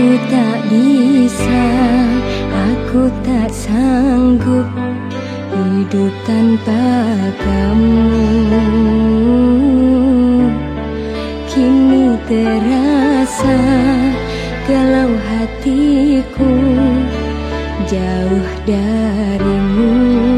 Aku tak bisa, aku tak sanggup hidup tanpa kamu. Kini terasa kalau hatiku jauh darimu.